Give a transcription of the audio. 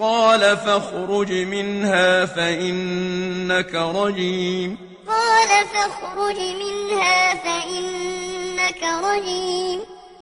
قال فاخرج منها فإنك رجيم. قال فاخرج منها فإنك رجيم.